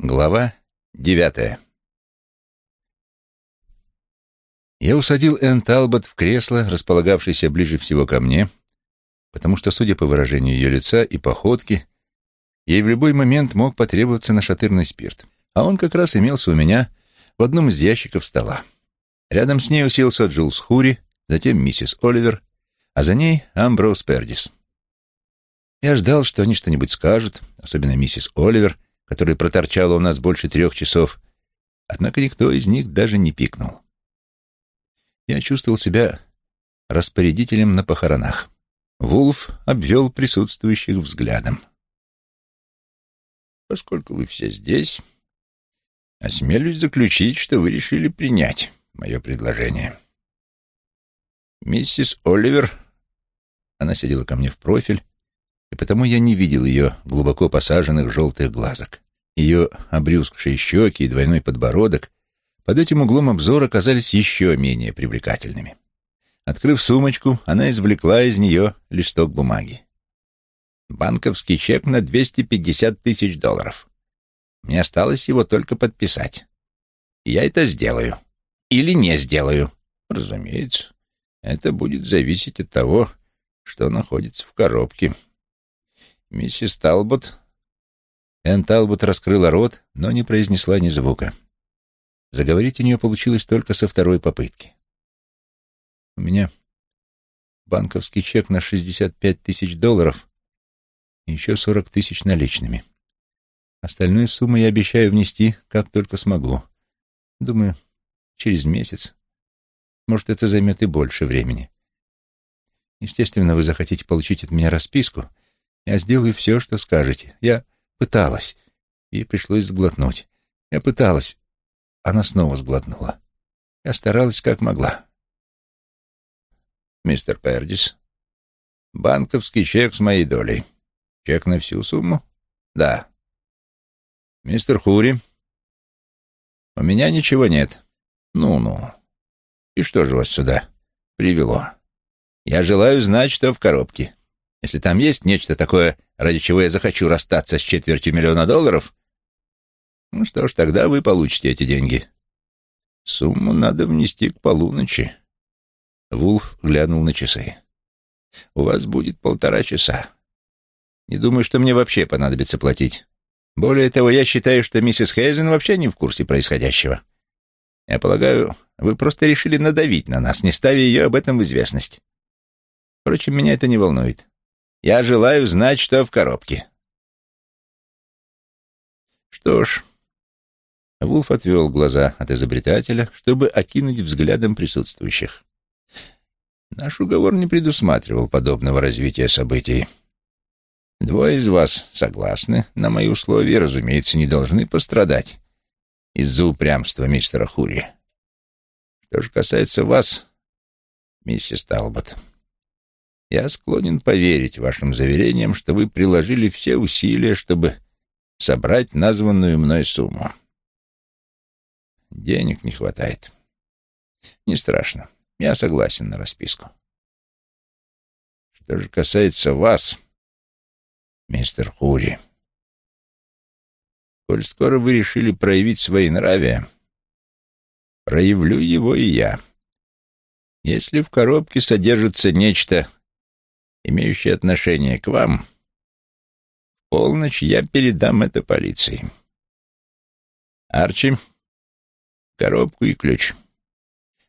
Глава девятая Я усадил Энн Талбот в кресло, располагавшееся ближе всего ко мне, потому что, судя по выражению ее лица и походке, ей в любой момент мог потребоваться нашатырный спирт. А он как раз имелся у меня в одном из ящиков стола. Рядом с ней уселся Джулс Хури, затем миссис Оливер, а за ней Амброуз Пердис. Я ждал, что они что-нибудь скажут, особенно миссис Оливер — которая проторчала у нас больше трех часов, однако никто из них даже не пикнул. Я чувствовал себя распорядителем на похоронах. Вулф обвел присутствующих взглядом. «Поскольку вы все здесь, осмелюсь заключить, что вы решили принять мое предложение. Миссис Оливер...» Она сидела ко мне в профиль, и потому я не видел ее глубоко посаженных желтых глазок. Ее обрюзгшие щеки и двойной подбородок под этим углом обзора казались еще менее привлекательными. Открыв сумочку, она извлекла из нее листок бумаги. «Банковский чек на 250 тысяч долларов. Мне осталось его только подписать. Я это сделаю. Или не сделаю. Разумеется, это будет зависеть от того, что находится в коробке», «Миссис Талбот...» Энн Талбот раскрыла рот, но не произнесла ни звука. Заговорить у нее получилось только со второй попытки. «У меня банковский чек на 65 тысяч долларов и еще 40 тысяч наличными. Остальную сумму я обещаю внести, как только смогу. Думаю, через месяц. Может, это займет и больше времени. Естественно, вы захотите получить от меня расписку — я сделаю все, что скажете. Я пыталась. Ей пришлось сглотнуть. Я пыталась. Она снова сглотнула. Я старалась, как могла. Мистер Пердис, банковский чек с моей долей. Чек на всю сумму? Да. Мистер Хури, у меня ничего нет. Ну-ну. И что же вас сюда привело? Я желаю знать, что в коробке. Если там есть нечто такое, ради чего я захочу расстаться с четвертью миллиона долларов, ну что ж, тогда вы получите эти деньги. Сумму надо внести к полуночи. Вулф глянул на часы. У вас будет полтора часа. Не думаю, что мне вообще понадобится платить. Более того, я считаю, что миссис Хейзен вообще не в курсе происходящего. Я полагаю, вы просто решили надавить на нас, не ставя ее об этом в известность. Впрочем, меня это не волнует. Я желаю знать, что в коробке. Что ж, Вулф отвел глаза от изобретателя, чтобы окинуть взглядом присутствующих. Наш уговор не предусматривал подобного развития событий. Двое из вас согласны на мои условия, разумеется, не должны пострадать из-за упрямства мистера Хури. Что же касается вас, миссис Талбот, я склонен поверить вашим заверениям, что вы приложили все усилия, чтобы собрать названную мной сумму. Денег не хватает. Не страшно. Я согласен на расписку. Что же касается вас, мистер Хури, коль скоро вы решили проявить свои нравия, проявлю его и я. Если в коробке содержится нечто, имеющие отношение к вам, в полночь я передам это полиции. Арчи, коробку и ключ.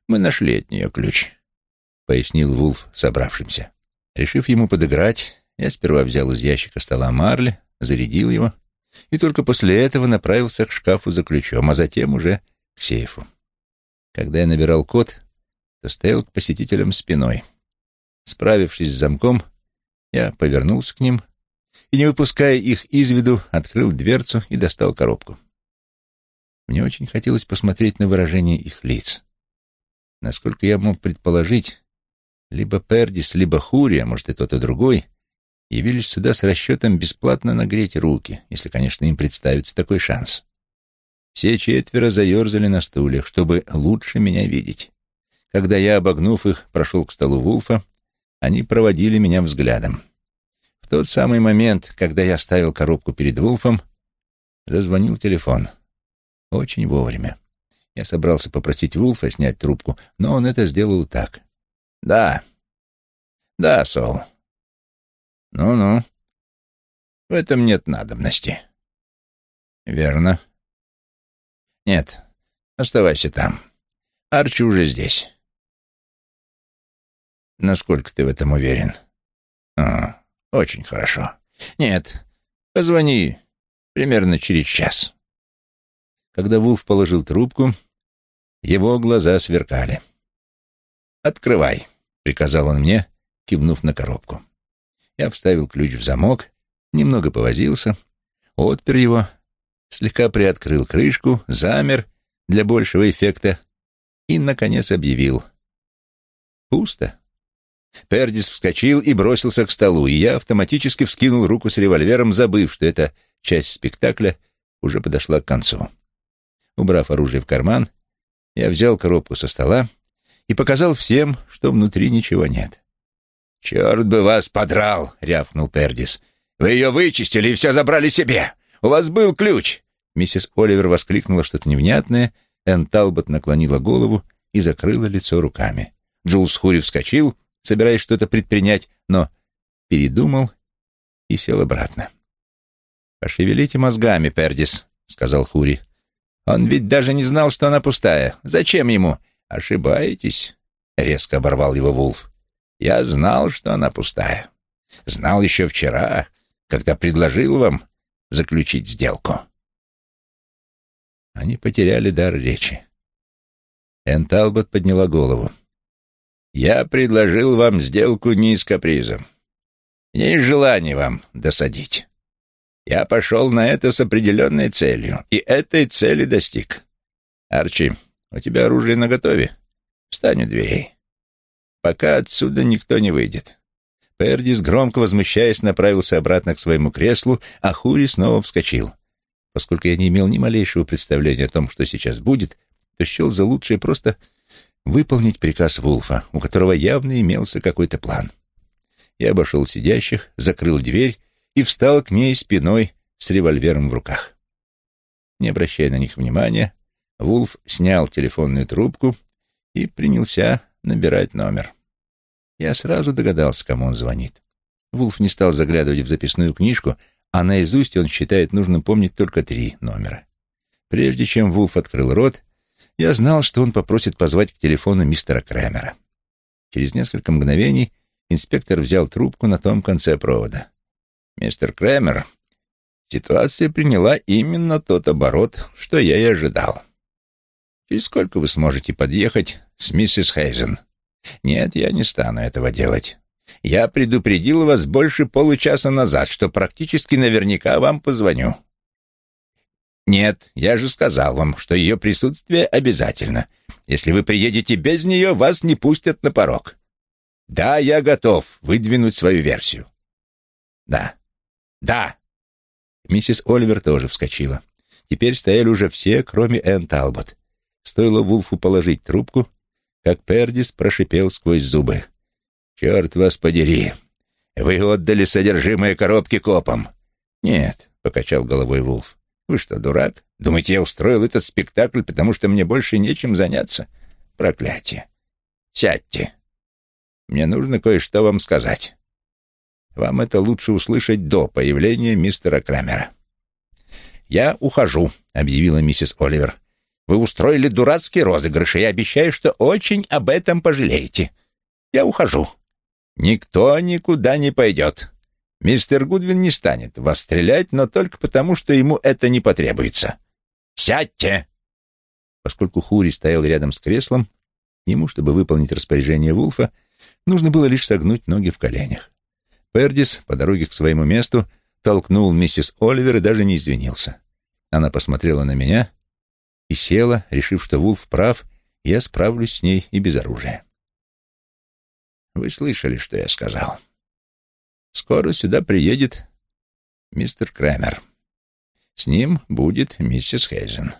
Мы нашли от нее ключ, — пояснил Вулф собравшимся. Решив ему подыграть, я сперва взял из ящика стола марли, зарядил его и только после этого направился к шкафу за ключом, а затем уже к сейфу. Когда я набирал код, то стоял к посетителям спиной — Справившись с замком, я повернулся к ним и, не выпуская их из виду, открыл дверцу и достал коробку. Мне очень хотелось посмотреть на выражение их лиц. Насколько я мог предположить, либо Пердис, либо Хури, а может и тот и другой, явились сюда с расчетом бесплатно нагреть руки, если, конечно, им представится такой шанс. Все четверо заерзали на стульях, чтобы лучше меня видеть. Когда я, обогнув их, прошел к столу Вулфа, они проводили меня взглядом. В тот самый момент, когда я ставил коробку перед Вулфом, Зазвонил телефон. Очень вовремя. Я собрался попросить Вулфа снять трубку, но он это сделал так. «Да. Да, Сол. Ну-ну. В этом нет надобности». «Верно. Нет, оставайся там. Арчи уже здесь». «Насколько ты в этом уверен?» «А, очень хорошо. Нет, позвони примерно через час». Когда Вулф положил трубку, его глаза сверкали. «Открывай», — приказал он мне, кивнув на коробку. Я вставил ключ в замок, немного повозился, отпер его, слегка приоткрыл крышку, замер для большего эффекта и, наконец, объявил. Пусто. Пердис вскочил и бросился к столу, и я автоматически вскинул руку с револьвером, забыв, что эта часть спектакля уже подошла к концу. Убрав оружие в карман, я взял коробку со стола и показал всем, что внутри ничего нет. «Черт бы вас подрал!» — рявкнул Пердис. «Вы ее вычистили и все забрали себе! У вас был ключ!» Миссис Оливер воскликнула что-то невнятное, Энн Талбот наклонила голову и закрыла лицо руками. Джулс Хури вскочил, собираясь что-то предпринять, но передумал и сел обратно. «Пошевелите мозгами, Пердис», — сказал Хури. Он ведь даже не знал, что она пустая. Зачем ему? Ошибаетесь, резко оборвал его Вулф. Я знал, что она пустая. Знал еще вчера, когда предложил вам заключить сделку. Они потеряли дар речи. Энн Талбот подняла голову. «Я предложил вам сделку не из каприза. Не из желания вам досадить. Я пошел на это с определенной целью, и этой цели достиг. Арчи, у тебя оружие наготове? Встань у дверей. Пока отсюда никто не выйдет. Пердис, громко возмущаясь, направился обратно к своему креслу, а Хури снова вскочил. Поскольку я не имел ни малейшего представления о том, что сейчас будет, то счел за лучшее просто выполнить приказ Вулфа, у которого явно имелся какой-то план. Я обошел сидящих, закрыл дверь и встал к ней спиной с револьвером в руках. Не обращая на них внимания, Вулф снял телефонную трубку и принялся набирать номер. Я сразу догадался, кому он звонит. Вулф не стал заглядывать в записную книжку, а наизусть он считает нужным помнить только три номера. Прежде чем Вулф открыл рот, я знал, что он попросит позвать к телефону мистера Крэмера. Через несколько мгновений инспектор взял трубку на том конце провода. «Мистер Крэмер, ситуация приняла именно тот оборот, что я и ожидал. Через сколько вы сможете подъехать с миссис Хейзен?» «Нет, я не стану этого делать. Я предупредил вас больше получаса назад, что практически наверняка вам позвоню». «Нет, я же сказал вам, что ее присутствие обязательно. Если вы приедете без нее, вас не пустят на порог. Да, я готов выдвинуть свою версию. Да, «Да!» Миссис Оливер тоже вскочила. Теперь стояли уже все, кроме Энн Талбот. Стоило Вулфу положить трубку, как Пердис прошипел сквозь зубы. «Черт вас подери! Вы отдали содержимое коробки копам!» «Нет», — покачал головой Вулф. «Вы что, дурак? Думаете, я устроил этот спектакль, потому что мне больше нечем заняться? Проклятие! Сядьте! Мне нужно кое-что вам сказать». Вам это лучше услышать до появления мистера Крамера. «Я ухожу», — объявила миссис Оливер. «Вы устроили дурацкий розыгрыш, и я обещаю, что очень об этом пожалеете. Я ухожу. Никто никуда не пойдет. Мистер Гудвин не станет вас стрелять, но только потому, что ему это не потребуется. Сядьте!» Поскольку Хури стоял рядом с креслом, ему, чтобы выполнить распоряжение Вулфа, нужно было лишь согнуть ноги в коленях. Пердис по дороге к своему месту толкнул миссис Оливер и даже не извинился. Она посмотрела на меня и села, решив, что Вулф прав, я справлюсь с ней и без оружия. Вы слышали, что я сказал? Скоро сюда приедет мистер Крэмер. С ним будет миссис Хейзен.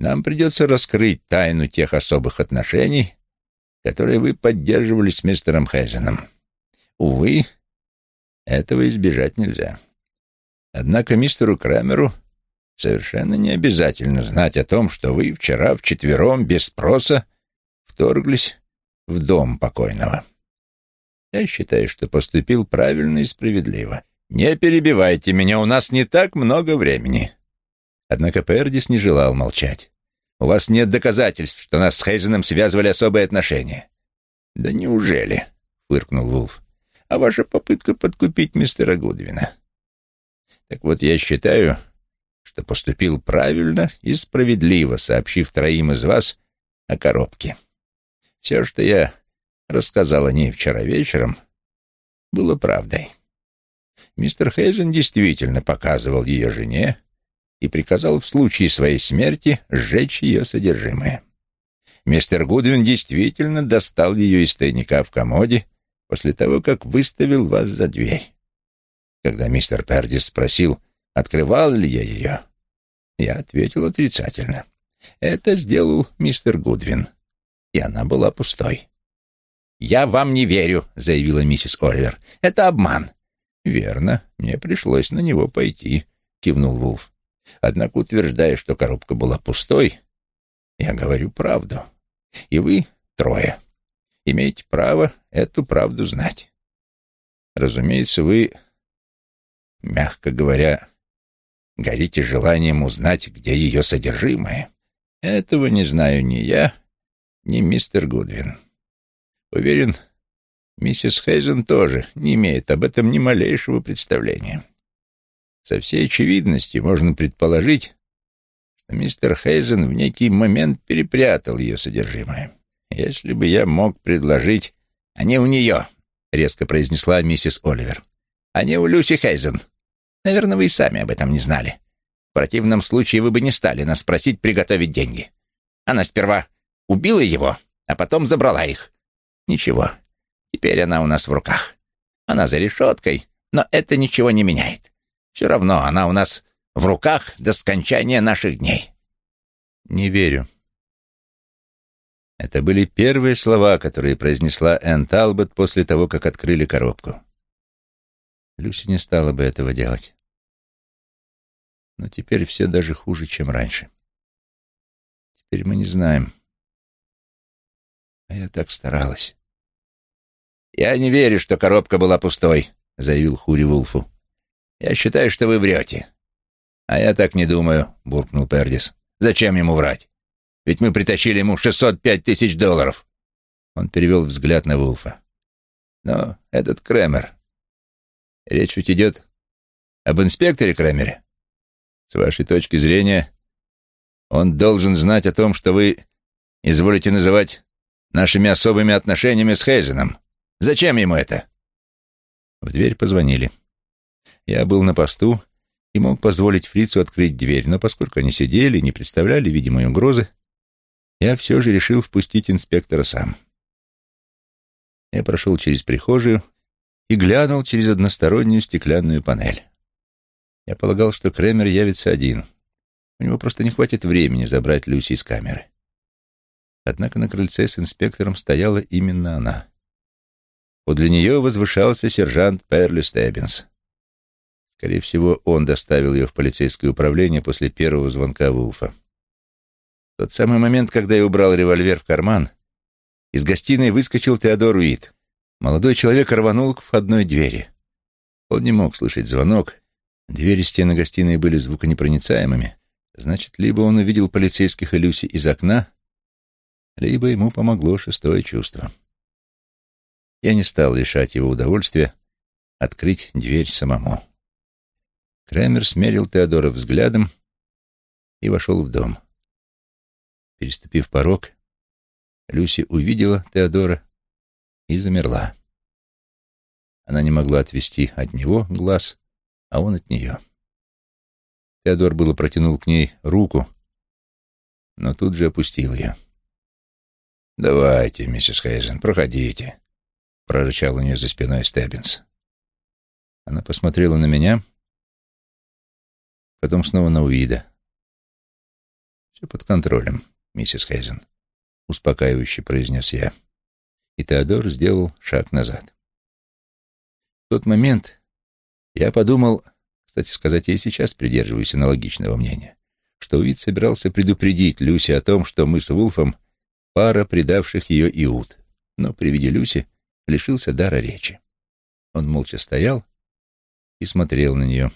Нам придется раскрыть тайну тех особых отношений, которые вы поддерживали с мистером Хейзеном. Увы, этого избежать нельзя. Однако мистеру Крамеру совершенно не обязательно знать о том, что вы вчера вчетвером без спроса вторглись в дом покойного. Я считаю, что поступил правильно и справедливо. Не перебивайте меня, у нас не так много времени. Однако Пердис не желал молчать. У вас нет доказательств, что нас с Хейзеном связывали особые отношения. Да неужели? фыркнул Вулф. А ваша попытка подкупить мистера Гудвина? Так вот, я считаю, что поступил правильно и справедливо, сообщив троим из вас о коробке. Все, что я рассказал о ней вчера вечером, было правдой. Мистер Хейзен действительно показывал ее жене и приказал в случае своей смерти сжечь ее содержимое. Мистер Гудвин действительно достал ее из тайника в комоде после того, как выставил вас за дверь. Когда мистер Пердис спросил, открывал ли я ее, я ответил отрицательно. Это сделал мистер Гудвин и она была пустой. «Я вам не верю», — заявила миссис Оливер. «Это обман». «Верно, мне пришлось на него пойти», — кивнул Вулф. «Однако, утверждая, что коробка была пустой, я говорю правду. И вы, трое, имеете право эту правду знать. Разумеется, вы, мягко говоря, горите желанием узнать, где ее содержимое. Этого не знаю ни я, ни мистер Гудвин. Уверен, миссис Хейзен тоже не имеет об этом ни малейшего представления. Со всей очевидностью можно предположить, что мистер Хейзен в некий момент перепрятал ее содержимое. Если бы я мог предложить... «Они у нее», — резко произнесла миссис Оливер. «Они у Люси Хейзен. Наверное, вы и сами об этом не знали. В противном случае вы бы не стали нас просить приготовить деньги. Она сперва Убила его, а потом забрала их. Ничего, теперь она у нас в руках. Она за решеткой, но это ничего не меняет. Все равно она у нас в руках до скончания наших дней. Не верю. Это были первые слова, которые произнесла Энн Талбот после того, как открыли коробку. Люси не стала бы этого делать. Но теперь все даже хуже, чем раньше. Теперь мы не знаем, а я так старалась. «Я не верю, что коробка была пустой», — заявил Хури Вулфу. «Я считаю, что вы врете». «А я так не думаю», — буркнул Пердис. «Зачем ему врать? Ведь мы притащили ему 605 тысяч долларов». Он перевел взгляд на Вулфа. «Но этот Кремер... Речь ведь идет об инспекторе Кремере. С вашей точки зрения, он должен знать о том, что вы изволите называть нашими особыми отношениями с Хейзеном. Зачем ему это?» В дверь позвонили. Я был на посту и мог позволить фрицу открыть дверь, но поскольку они сидели и не представляли видимой угрозы, я все же решил впустить инспектора сам. Я прошел через прихожую и глянул через одностороннюю стеклянную панель. Я полагал, что Кремер явится один. У него просто не хватит времени забрать Люси из камеры. Однако на крыльце с инспектором стояла именно она. Подле нее возвышался сержант Перли Стеббинс. Скорее всего, он доставил ее в полицейское управление после первого звонка Вулфа. В тот самый момент, когда я убрал револьвер в карман, из гостиной выскочил Теодор Уит. Молодой человек рванул к входной двери. Он не мог слышать звонок. Двери стены гостиной были звуконепроницаемыми. Значит, либо он увидел полицейских и Люси из окна, либо ему помогло шестое чувство. Я не стал лишать его удовольствия открыть дверь самому. Крамер смерил Теодора взглядом и вошел в дом. Переступив порог, Люси увидела Теодора и замерла. Она не могла отвести от него глаз, а он от нее. Теодор было протянул к ней руку, но тут же опустил ее. «Давайте, миссис Хейзен, проходите», — прорычал у нее за спиной Стеббинс. Она посмотрела на меня, потом снова на Уида. «Все под контролем, миссис Хейзен», — успокаивающе произнес я. И Теодор сделал шаг назад. В тот момент я подумал, Кстати сказать, я и сейчас придерживаюсь аналогичного мнения, что Уит собирался предупредить Люси о том, что мы с Вулфом — пара предавших ее Иуд, но при виде Люси лишился дара речи. Он молча стоял и смотрел на нее,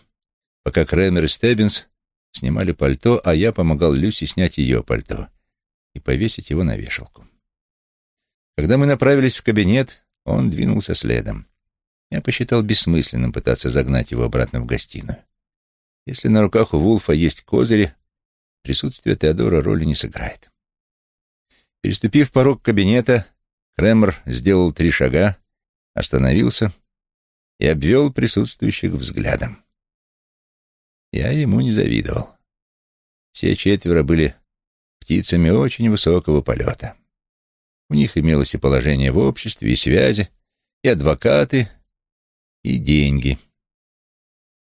пока Крэмер и Стеббинс снимали пальто, а я помогал Люси снять ее пальто и повесить его на вешалку. Когда мы направились в кабинет, он двинулся следом. Я посчитал бессмысленным пытаться загнать его обратно в гостиную. Если на руках у Вулфа есть козыри, присутствие Теодора роли не сыграет. Переступив порог кабинета, Кремер сделал три шага, остановился и обвел присутствующих взглядом. Я ему не завидовал. Все четверо были птицами очень высокого полета. У них имелось и положение в обществе, и связи, и адвокаты, и деньги.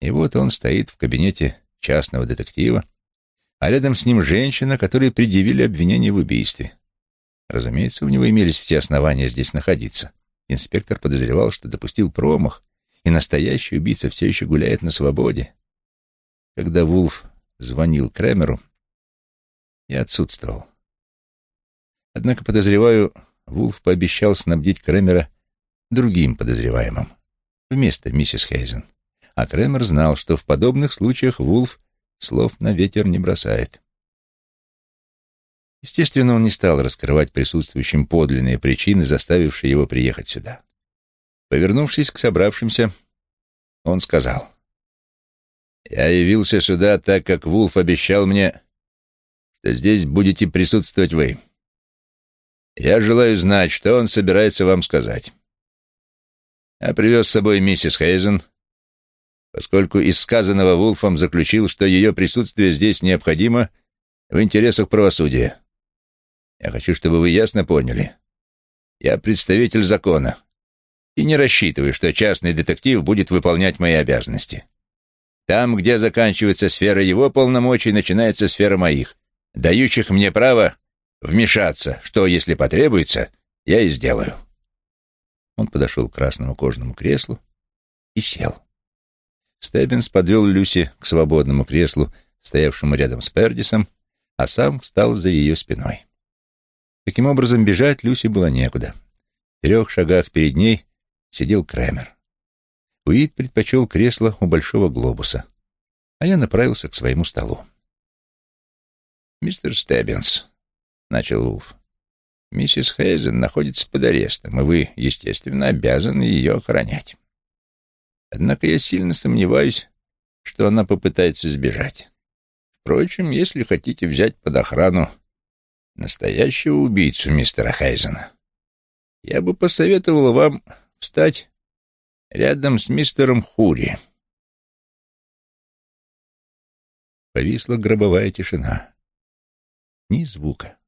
И вот он стоит в кабинете частного детектива, а рядом с ним женщина, которой предъявили обвинение в убийстве. Разумеется, у него имелись все основания здесь находиться. Инспектор подозревал, что допустил промах, и настоящий убийца все еще гуляет на свободе. Когда Вулф звонил Кремеру, я отсутствовал. Однако, подозреваю, Вулф пообещал снабдить Кремера другим подозреваемым вместо миссис Хейзен. А Кремер знал, что в подобных случаях Вулф слов на ветер не бросает. Естественно, он не стал раскрывать присутствующим подлинные причины, заставившие его приехать сюда. Повернувшись к собравшимся, он сказал, «Я явился сюда, так как Вулф обещал мне, что здесь будете присутствовать вы. Я желаю знать, что он собирается вам сказать. Я привез с собой миссис Хейзен, поскольку из сказанного Вулфом заключил, что ее присутствие здесь необходимо в интересах правосудия. Я хочу, чтобы вы ясно поняли. Я представитель закона и не рассчитываю, что частный детектив будет выполнять мои обязанности. Там, где заканчивается сфера его полномочий, начинается сфера моих, дающих мне право вмешаться, что, если потребуется, я и сделаю. Он подошел к красному кожаному креслу и сел. Стеббинс подвел Люси к свободному креслу, стоявшему рядом с Пердисом, а сам встал за ее спиной. Таким образом, бежать Люси было некуда. В трех шагах перед ней сидел Кремер. Уит предпочел кресло у большого глобуса, а я направился к своему столу. «Мистер Стеббинс», — начал Улф, Миссис Хейзен находится под арестом, и вы, естественно, обязаны ее охранять. Однако я сильно сомневаюсь, что она попытается сбежать. Впрочем, если хотите взять под охрану настоящего убийцу мистера Хейзена, я бы посоветовал вам встать рядом с мистером Хури. Повисла гробовая тишина. Ни звука.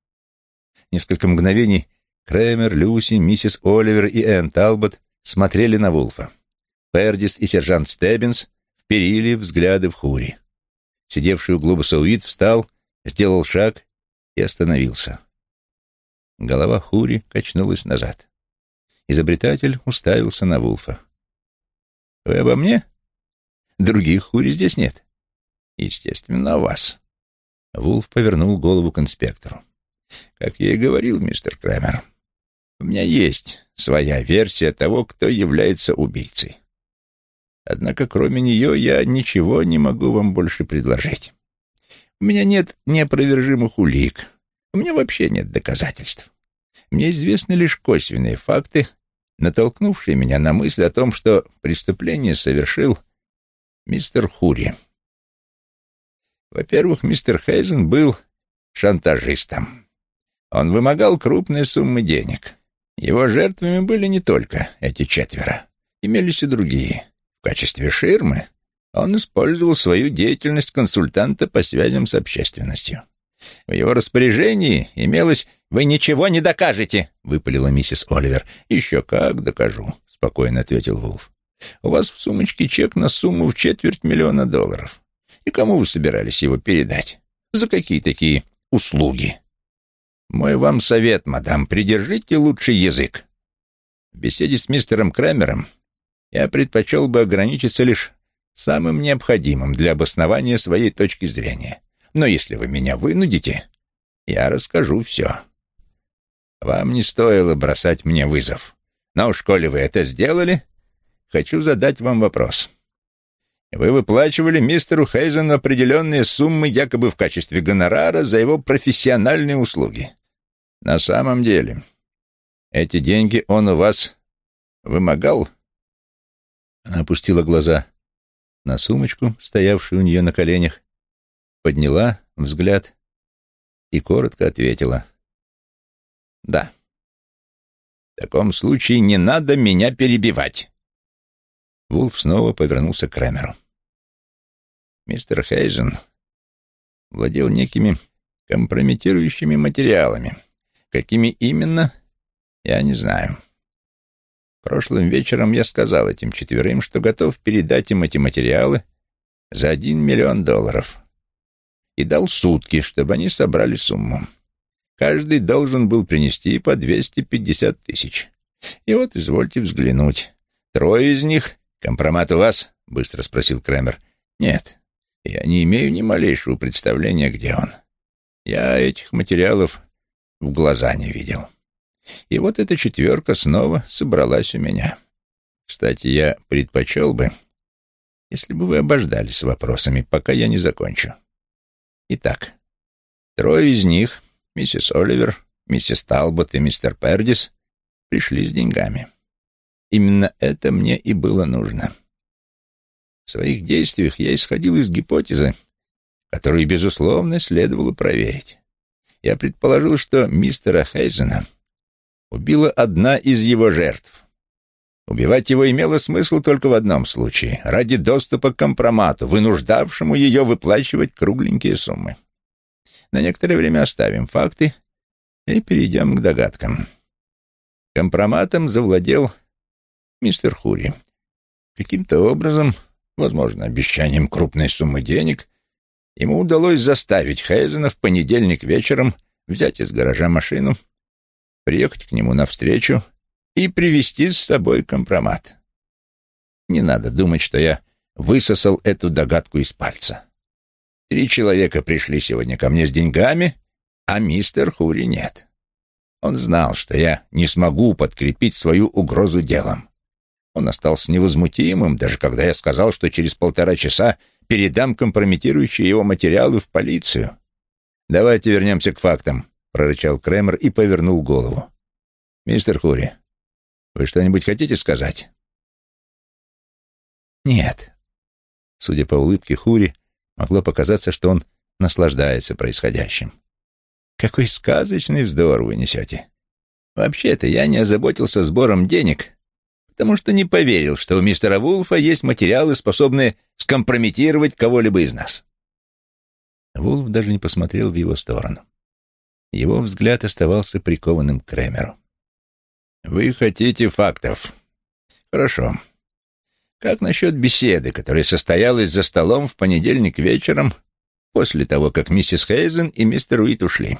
Несколько мгновений Крэмер, Люси, миссис Оливер и Энн Талбот смотрели на Вулфа. Пердис и сержант Стеббинс вперили взгляды в Хури. Сидевший у глобуса Уит встал, сделал шаг и остановился. Голова Хури качнулась назад. Изобретатель уставился на Вулфа. «Вы обо мне? Других Хури здесь нет». «Естественно, о вас». Вулф повернул голову к инспектору. Как я и говорил, мистер Крамер, у меня есть своя версия того, кто является убийцей. Однако кроме нее я ничего не могу вам больше предложить. У меня нет неопровержимых улик, у меня вообще нет доказательств. Мне известны лишь косвенные факты, натолкнувшие меня на мысль о том, что преступление совершил мистер Хури. Во-первых, мистер Хейзен был шантажистом. Он вымогал крупные суммы денег. Его жертвами были не только эти четверо. Имелись и другие. В качестве ширмы он использовал свою деятельность консультанта по связям с общественностью. В его распоряжении имелось «Вы ничего не докажете», — выпалила миссис Оливер. «Еще как докажу», — спокойно ответил Вулф. «У вас в сумочке чек на сумму в четверть миллиона долларов. И кому вы собирались его передать? За какие такие услуги?» Мой вам совет, мадам, придержите лучший язык. В беседе с мистером Крамером я предпочел бы ограничиться лишь самым необходимым для обоснования своей точки зрения. Но если вы меня вынудите, я расскажу все. Вам не стоило бросать мне вызов. Но уж коли вы это сделали, хочу задать вам вопрос. Вы выплачивали мистеру Хейзену определенные суммы якобы в качестве гонорара за его профессиональные услуги. На самом деле, эти деньги он у вас вымогал? Она опустила глаза на сумочку, стоявшую у нее на коленях, подняла взгляд и коротко ответила. «Да». «В таком случае не надо меня перебивать». Вулф снова повернулся к Крэмеру. «Мистер Хейзен владел некими компрометирующими материалами. Какими именно, я не знаю. Прошлым вечером я сказал этим четверым, что готов передать им эти материалы за один миллион долларов. И дал сутки, чтобы они собрали сумму. Каждый должен был принести по 250 тысяч. И вот, извольте взглянуть. Трое из них... «Компромат у вас?» — быстро спросил Крэмер. «Нет, я не имею ни малейшего представления, где он. Я этих материалов в глаза не видел. И вот эта четверка снова собралась у меня. Кстати, я предпочел бы, если бы вы обождали с вопросами, пока я не закончу. Итак, трое из них, миссис Оливер, миссис Талбот и мистер Пердис, пришли с деньгами. Именно это мне и было нужно. В своих действиях я исходил из гипотезы, которую, безусловно, следовало проверить. Я предположил, что мистера Хейзена убила одна из его жертв. Убивать его имело смысл только в одном случае — ради доступа к компромату, вынуждавшему ее выплачивать кругленькие суммы. На некоторое время оставим факты и перейдем к догадкам. Компроматом завладел мистер Хури. Каким-то образом, возможно, обещанием крупной суммы денег, ему удалось заставить Хейзена в понедельник вечером взять из гаража машину — приехать к нему навстречу и привезти с собой компромат. Не надо думать, что я высосал эту догадку из пальца. Три человека пришли сегодня ко мне с деньгами, а мистер Хури нет. Он знал, что я не смогу подкрепить свою угрозу делом. Он остался невозмутимым, даже когда я сказал, что через полтора часа передам компрометирующие его материалы в полицию. Давайте вернемся к фактам. — прорычал Кремер и повернул голову. «Мистер Хури, вы что-нибудь хотите сказать?» «Нет». Судя по улыбке Хури, могло показаться, что он наслаждается происходящим. «Какой сказочный вздор вы несете! Вообще-то я не озаботился сбором денег, потому что не поверил, что у мистера Вулфа есть материалы, способные скомпрометировать кого-либо из нас». Вулф даже не посмотрел в его сторону. Его взгляд оставался прикованным к Кремеру. «Вы хотите фактов. Хорошо. Как насчет беседы, которая состоялась за столом в понедельник вечером, после того, как миссис Хейзен и мистер Уит ушли?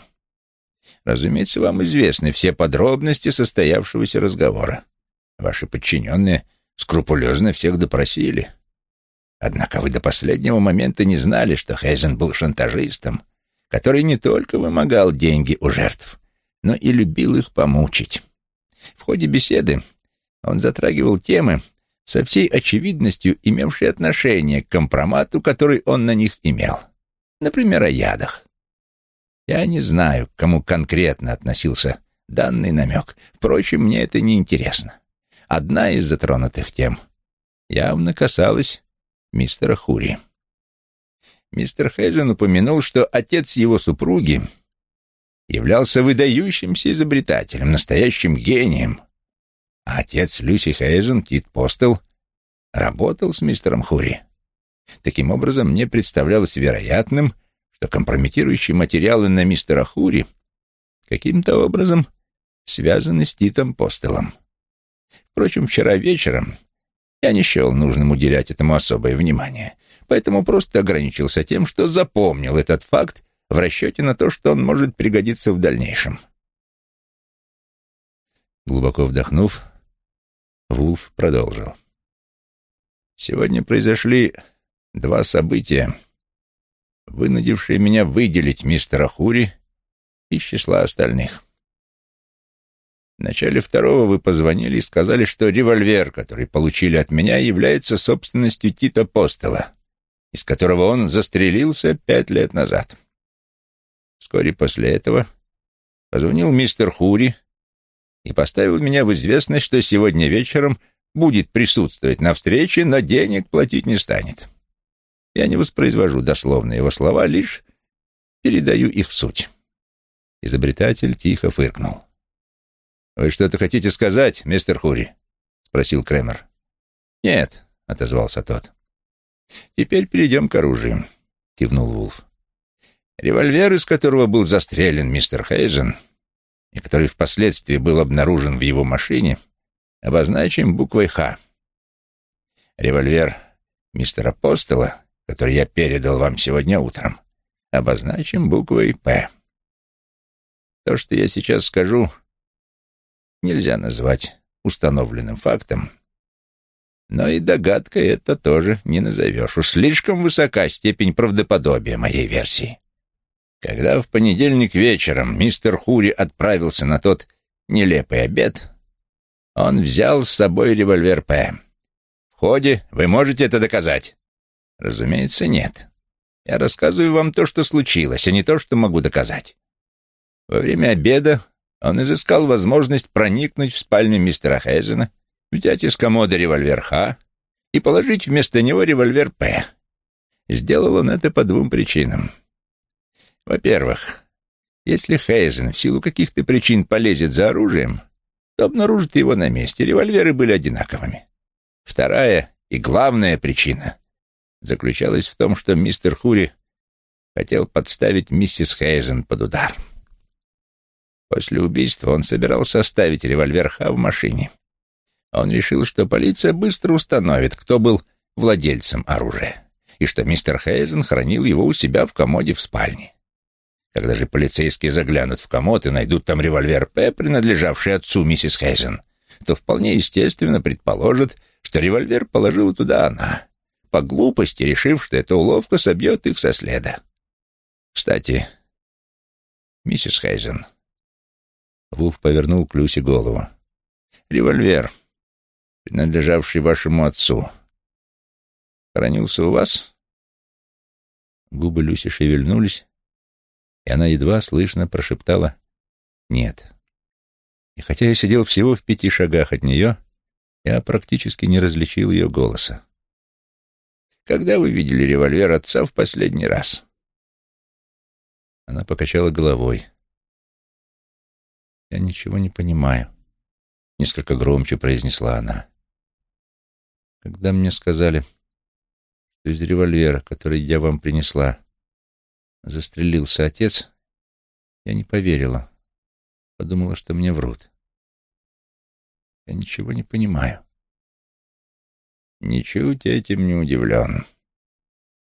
Разумеется, вам известны все подробности состоявшегося разговора. Ваши подчиненные скрупулезно всех допросили. Однако вы до последнего момента не знали, что Хейзен был шантажистом, который не только вымогал деньги у жертв, но и любил их помучить. В ходе беседы он затрагивал темы, со всей очевидностью имевшие отношение к компромату, который он на них имел. Например, о ядах. Я не знаю, к кому конкретно относился данный намек. Впрочем, мне это не интересно. Одна из затронутых тем явно касалась мистера Хури мистер Хейзен упомянул, что отец его супруги являлся выдающимся изобретателем, настоящим гением. А отец Люси Хейзен, Тит Постел, работал с мистером Хури. Таким образом, мне представлялось вероятным, что компрометирующие материалы на мистера Хури каким-то образом связаны с Титом Постелом. Впрочем, вчера вечером я не счел нужным уделять этому особое внимание поэтому просто ограничился тем, что запомнил этот факт в расчете на то, что он может пригодиться в дальнейшем. Глубоко вдохнув, Вулф продолжил. Сегодня произошли два события, вынудившие меня выделить мистера Хури из числа остальных. В начале второго вы позвонили и сказали, что револьвер, который получили от меня, является собственностью Тита Постела, из которого он застрелился пять лет назад. Вскоре после этого позвонил мистер Хури и поставил меня в известность, что сегодня вечером будет присутствовать на встрече, но денег платить не станет. Я не воспроизвожу дословно его слова, лишь передаю их суть. Изобретатель тихо фыркнул. «Вы что-то хотите сказать, мистер Хури?» — спросил Кремер. «Нет», — отозвался тот. «Теперь перейдем к оружию», — кивнул Вулф. «Револьвер, из которого был застрелен мистер Хейзен, и который впоследствии был обнаружен в его машине, обозначим буквой «Х». Револьвер мистера Постела, который я передал вам сегодня утром, обозначим буквой «П». То, что я сейчас скажу, нельзя назвать установленным фактом, но и догадкой это тоже не назовешь. Уж слишком высока степень правдоподобия моей версии. Когда в понедельник вечером мистер Хури отправился на тот нелепый обед, он взял с собой револьвер П. В ходе вы можете это доказать? Разумеется, нет. Я рассказываю вам то, что случилось, а не то, что могу доказать. Во время обеда он изыскал возможность проникнуть в спальню мистера Хейзена, взять из комода револьвер Х и положить вместо него револьвер П. Сделал он это по двум причинам. Во-первых, если Хейзен в силу каких-то причин полезет за оружием, то обнаружит его на месте. Револьверы были одинаковыми. Вторая и главная причина заключалась в том, что мистер Хури хотел подставить миссис Хейзен под удар. После убийства он собирался оставить револьвер Ха в машине. Он решил, что полиция быстро установит, кто был владельцем оружия, и что мистер Хейзен хранил его у себя в комоде в спальне. Когда же полицейские заглянут в комод и найдут там револьвер П, принадлежавший отцу миссис Хейзен, то вполне естественно предположат, что револьвер положила туда она, по глупости решив, что эта уловка собьет их со следа. Кстати, миссис Хейзен Вулф повернул к Люси голову. «Револьвер, принадлежавший вашему отцу, хранился у вас?» Губы Люси шевельнулись, и она едва слышно прошептала «нет». И хотя я сидел всего в пяти шагах от нее, я практически не различил ее голоса. «Когда вы видели револьвер отца в последний раз?» Она покачала головой. «Я ничего не понимаю», — несколько громче произнесла она. «Когда мне сказали, что из револьвера, который я вам принесла, застрелился отец, я не поверила. Подумала, что мне врут. Я ничего не понимаю». «Ничуть этим не удивлен.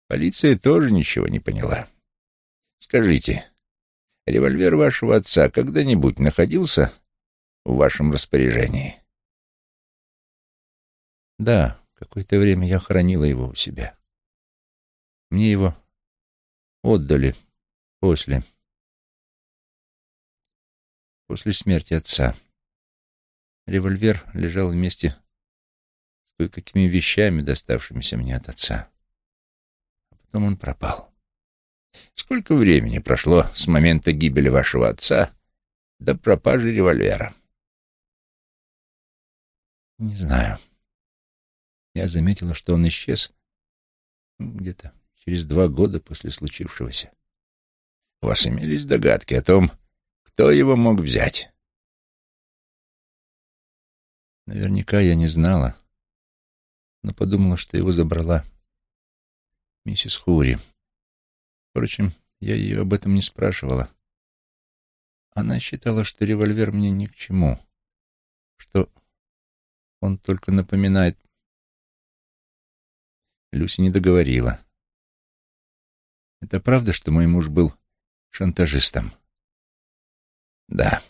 Полиция тоже ничего не поняла. Скажите, Револьвер вашего отца когда-нибудь находился в вашем распоряжении? Да, какое-то время я хранила его у себя. Мне его отдали после... после смерти отца. Револьвер лежал вместе с кое-какими вещами, доставшимися мне от отца. А потом он пропал. Сколько времени прошло с момента гибели вашего отца до пропажи револьвера? Не знаю. Я заметила, что он исчез где-то через два года после случившегося. У вас имелись догадки о том, кто его мог взять? Наверняка я не знала, но подумала, что его забрала миссис Хури. Впрочем, я ее об этом не спрашивала. Она считала, что револьвер мне ни к чему, что он только напоминает... Люси не договорила. Это правда, что мой муж был шантажистом? Да.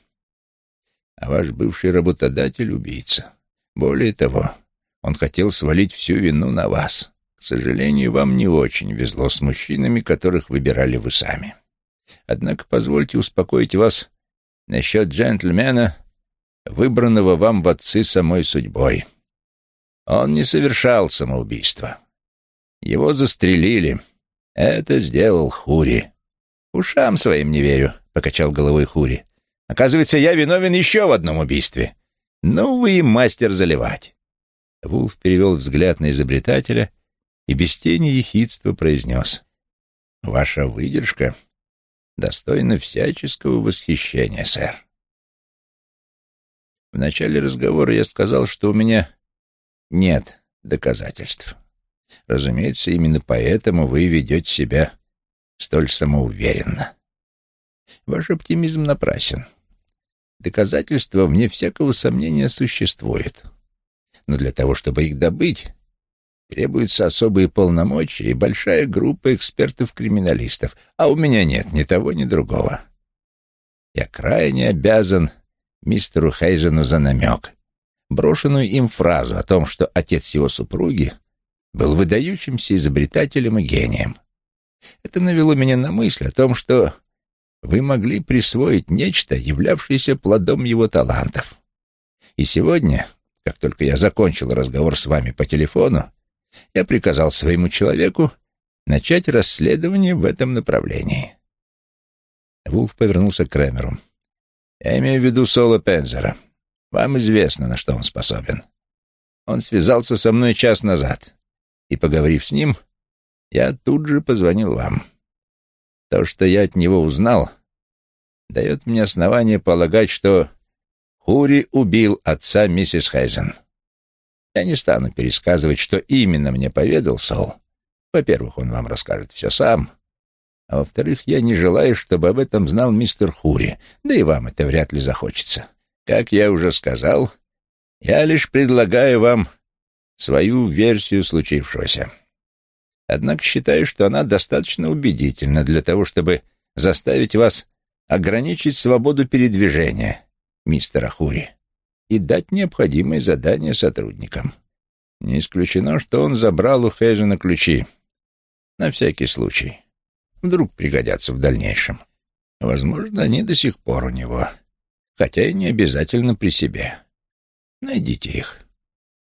А ваш бывший работодатель — убийца. Более того, Он хотел свалить всю вину на вас. К сожалению, вам не очень везло с мужчинами, которых выбирали вы сами. Однако позвольте успокоить вас насчет джентльмена, выбранного вам в отцы самой судьбой. Он не совершал самоубийство. Его застрелили. Это сделал Хури. «Ушам своим не верю», — покачал головой Хури. «Оказывается, я виновен еще в одном убийстве. Ну вы и мастер заливать». Вулф перевел взгляд на изобретателя и без тени ехидства произнес. «Ваша выдержка достойна всяческого восхищения, сэр. В начале разговора я сказал, что у меня нет доказательств. Разумеется, именно поэтому вы ведете себя столь самоуверенно. Ваш оптимизм напрасен. Доказательства, вне всякого сомнения, существуют. Но для того, чтобы их добыть, требуются особые полномочия и большая группа экспертов-криминалистов, а у меня нет ни того, ни другого. Я крайне обязан мистеру Хейзену за намек, брошенную им фразу о том, что отец его супруги был выдающимся изобретателем и гением. Это навело меня на мысль о том, что вы могли присвоить нечто, являвшееся плодом его талантов. И сегодня, как только я закончил разговор с вами по телефону, я приказал своему человеку начать расследование в этом направлении. Вулф повернулся к Крэмеру. «Я имею в виду Соло Пензера. Вам известно, на что он способен. Он связался со мной час назад, и, поговорив с ним, я тут же позвонил вам. То, что я от него узнал, дает мне основание полагать, что Хури убил отца миссис Хайзен. Я не стану пересказывать, что именно мне поведал Сол. Во-первых, он вам расскажет все сам, а во-вторых, я не желаю, чтобы об этом знал мистер Хури, да и вам это вряд ли захочется. Как я уже сказал, я лишь предлагаю вам свою версию случившегося. Однако считаю, что она достаточно убедительна для того, чтобы заставить вас ограничить свободу передвижения мистера Хури и дать необходимые задания сотрудникам. Не исключено, что он забрал у Хейжена ключи. На всякий случай. Вдруг пригодятся в дальнейшем. Возможно, они до сих пор у него, хотя и не обязательно при себе. Найдите их.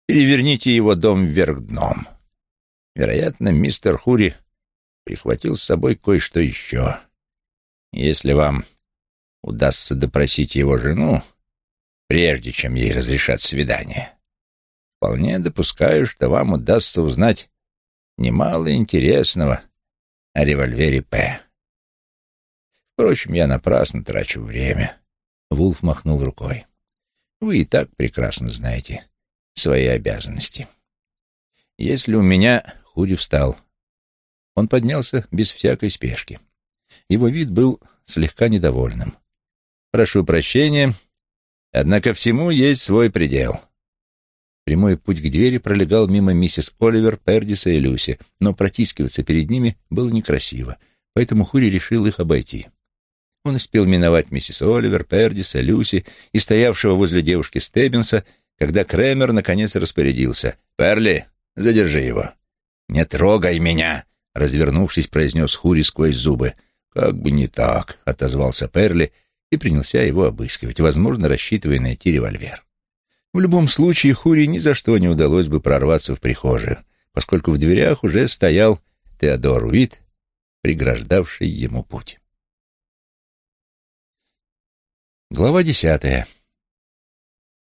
Переверните его дом вверх дном. Вероятно, мистер Хури прихватил с собой кое-что еще. Если вам удастся допросить его жену, прежде чем ей разрешат свидание. Вполне допускаю, что вам удастся узнать немало интересного о револьвере П. Впрочем, я напрасно трачу время. Вулф махнул рукой. Вы и так прекрасно знаете свои обязанности. Если у меня... Худи встал. Он поднялся без всякой спешки. Его вид был слегка недовольным. «Прошу прощения, Однако всему есть свой предел. Прямой путь к двери пролегал мимо миссис Оливер, Пердиса и Люси, но протискиваться перед ними было некрасиво, поэтому Хури решил их обойти. Он успел миновать миссис Оливер, Пердиса, Люси и стоявшего возле девушки Стеббинса, когда Кремер наконец распорядился. «Перли, задержи его». «Не трогай меня!» — развернувшись, произнес Хури сквозь зубы. «Как бы не так», — отозвался Перли, — и принялся его обыскивать, возможно, рассчитывая найти револьвер. В любом случае, Хури ни за что не удалось бы прорваться в прихожую, поскольку в дверях уже стоял Теодор Уит, преграждавший ему путь. Глава десятая.